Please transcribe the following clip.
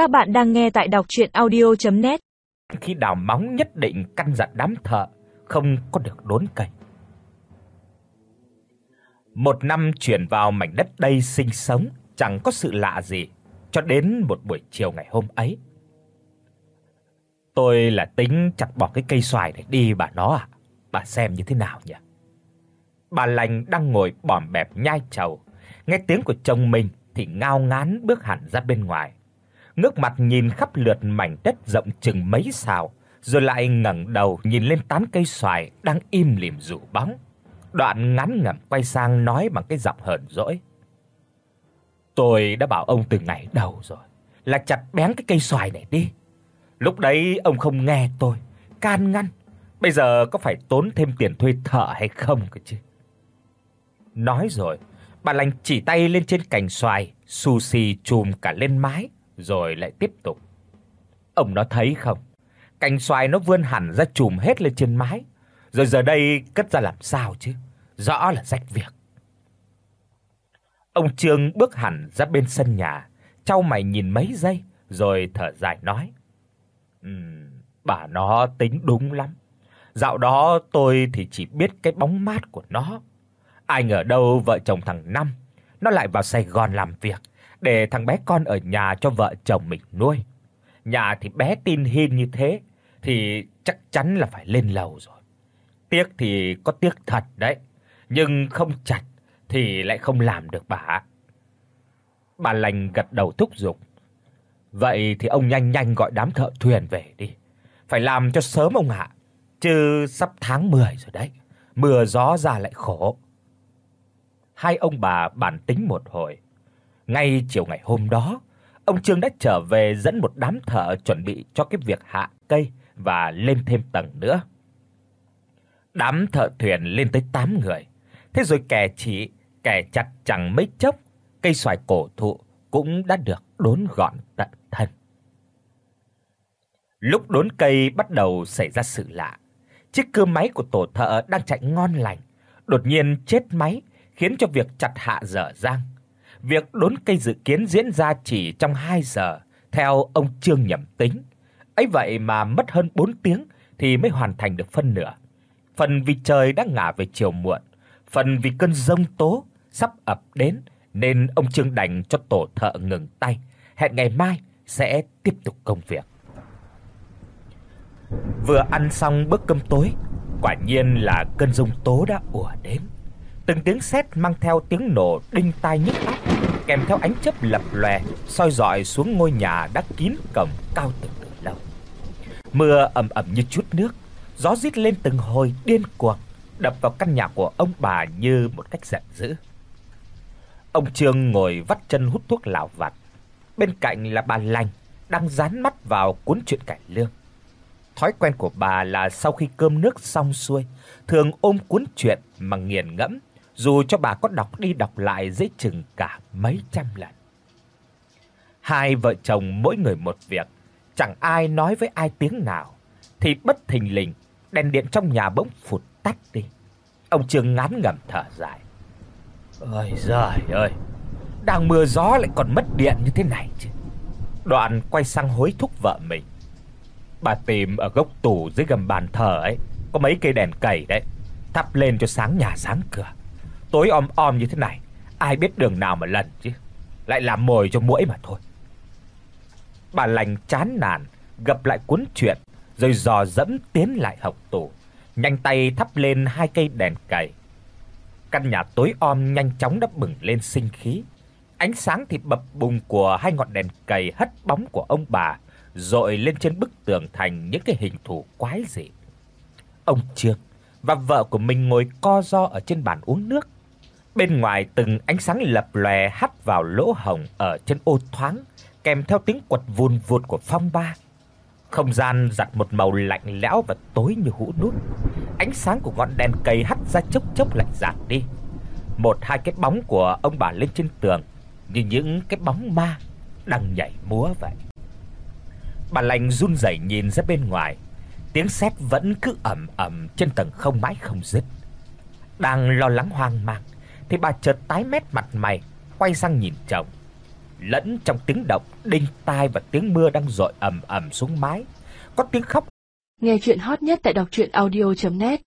Các bạn đang nghe tại đọc audio net Khi đào móng nhất định căn dặn đám thợ không có được đốn cây. Một năm chuyển vào mảnh đất đây sinh sống, chẳng có sự lạ gì, cho đến một buổi chiều ngày hôm ấy. Tôi là tính chặt bỏ cái cây xoài này đi bà nó à. Bà xem như thế nào nhỉ? Bà lành đang ngồi bòm bẹp nhai trầu, nghe tiếng của chồng mình thì ngao ngán bước hẳn ra bên ngoài. Ngước mặt nhìn khắp lượt mảnh đất rộng chừng mấy sào, rồi lại ngẩng đầu nhìn lên tán cây xoài đang im lìm rủ bóng. Đoạn ngắn ngẩm quay sang nói bằng cái giọng hờn dỗi. Tôi đã bảo ông từ ngày đầu rồi, là chặt bén cái cây xoài này đi. Lúc đấy ông không nghe tôi, can ngăn. Bây giờ có phải tốn thêm tiền thuê thợ hay không cơ chứ? Nói rồi, bà lành chỉ tay lên trên cành xoài, sushi chùm cả lên mái, rồi lại tiếp tục. Ông nó thấy không? Cành xoài nó vươn hẳn ra chùm hết lên trên mái, rồi giờ đây cất ra làm sao chứ? Rõ là rách việc. Ông Trương bước hẳn ra bên sân nhà, chau mày nhìn mấy giây rồi thở dài nói: "Ừm, bà nó tính đúng lắm. Dạo đó tôi thì chỉ biết cái bóng mát của nó. Ai ngờ đâu vợ chồng thằng Năm nó lại vào Sài Gòn làm việc để thằng bé con ở nhà cho vợ chồng mình nuôi. Nhà thì bé tin hin như thế thì chắc chắn là phải lên lầu rồi. Tiếc thì có tiếc thật đấy, nhưng không chặt thì lại không làm được bà. Bà lành gật đầu thúc giục. Vậy thì ông nhanh nhanh gọi đám thợ thuyền về đi. Phải làm cho sớm ông ạ, chứ sắp tháng 10 rồi đấy. Mưa gió ra lại khổ. Hai ông bà bàn tính một hồi. Ngay chiều ngày hôm đó, ông Trương đã trở về dẫn một đám thợ chuẩn bị cho cái việc hạ cây và lên thêm tầng nữa. Đám thợ thuyền lên tới 8 người. Thế rồi kẻ chỉ, kẻ chặt chẳng mấy chốc, cây xoài cổ thụ cũng đã được đốn gọn tận thân. Lúc đốn cây bắt đầu xảy ra sự lạ. Chiếc cưa máy của tổ thợ đang chạy ngon lành, đột nhiên chết máy, khiến cho việc chặt hạ dở dang. Việc đốn cây dự kiến diễn ra chỉ trong 2 giờ, theo ông Trương nhẩm tính. Ấy vậy mà mất hơn 4 tiếng thì mới hoàn thành được phân nửa. Phần vì trời đã ngả về chiều muộn, phần vì cơn giông tố sắp ập đến nên ông Trương đành cho tổ thợ ngừng tay, hẹn ngày mai sẽ tiếp tục công việc. Vừa ăn xong bữa cơm tối, quả nhiên là cơn giông tố đã ùa đến. Từng tiếng sét mang theo tiếng nổ đinh tai nhức óc, kèm theo ánh chớp lập lòe soi rọi xuống ngôi nhà đã kín cổng cao từng từ lâu. Mưa ầm ầm như chút nước, gió rít lên từng hồi điên cuồng, đập vào căn nhà của ông bà như một cách giận dữ. Ông Trương ngồi vắt chân hút thuốc lạo vặt, bên cạnh là bà Lành đang dán mắt vào cuốn truyện cải lương. Thói quen của bà là sau khi cơm nước xong xuôi, thường ôm cuốn truyện mà nghiền ngẫm, dù cho bà có đọc đi đọc lại dễ chừng cả mấy trăm lần. Hai vợ chồng mỗi người một việc, chẳng ai nói với ai tiếng nào, thì bất thình lình, đèn điện trong nhà bỗng phụt tắt đi. Ông Trương ngán ngẩm thở dài. Ôi giời ơi, đang mưa gió lại còn mất điện như thế này chứ. Đoạn quay sang hối thúc vợ mình. Bà tìm ở góc tủ dưới gầm bàn thờ ấy, có mấy cây đèn cầy đấy, thắp lên cho sáng nhà sáng cửa. Tối om om như thế này, ai biết đường nào mà lần chứ. Lại làm mồi cho muỗi mà thôi. Bà lành chán nản, gập lại cuốn truyện, rồi dò dẫm tiến lại học tủ, nhanh tay thắp lên hai cây đèn cầy. Căn nhà tối om nhanh chóng đã bừng lên sinh khí. Ánh sáng thì bập bùng của hai ngọn đèn cầy hất bóng của ông bà dội lên trên bức tường thành những cái hình thù quái dị. Ông Trương và vợ của mình ngồi co ro ở trên bàn uống nước. Bên ngoài từng ánh sáng lập lòe hắt vào lỗ hổng ở trên ô thoáng, kèm theo tiếng quật vun vụt của phong ba. Không gian giặt một màu lạnh lẽo và tối như hũ nút. Ánh sáng của ngọn đèn cây hắt ra chốc chốc lại giảm đi. Một hai cái bóng của ông bà lên trên tường như những cái bóng ma đang nhảy múa vậy. Bà lành run rẩy nhìn ra bên ngoài, tiếng sét vẫn cứ ầm ầm trên tầng không mãi không dứt. Đang lo lắng hoang mang thì bà chợt tái mét mặt mày, quay sang nhìn chồng. lẫn trong tiếng động đinh tai và tiếng mưa đang rội ầm ầm xuống mái. Có tiếng khóc. Nghe truyện hot nhất tại doctruyenaudio.net